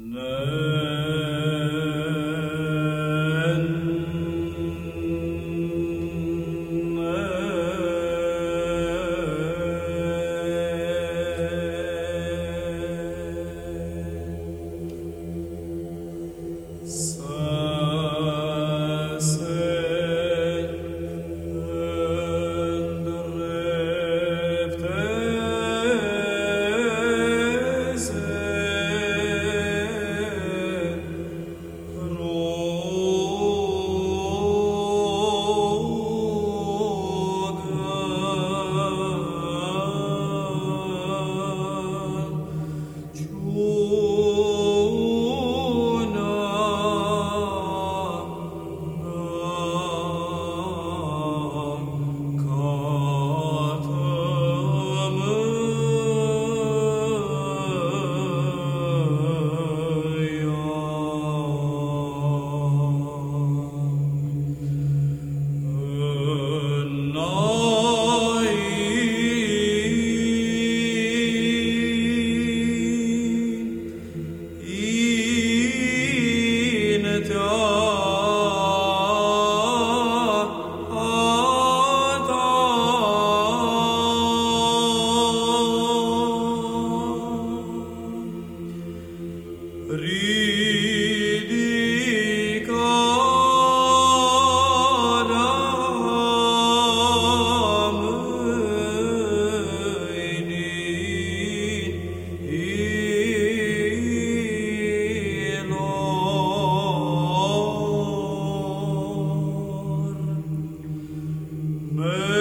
No. Christ.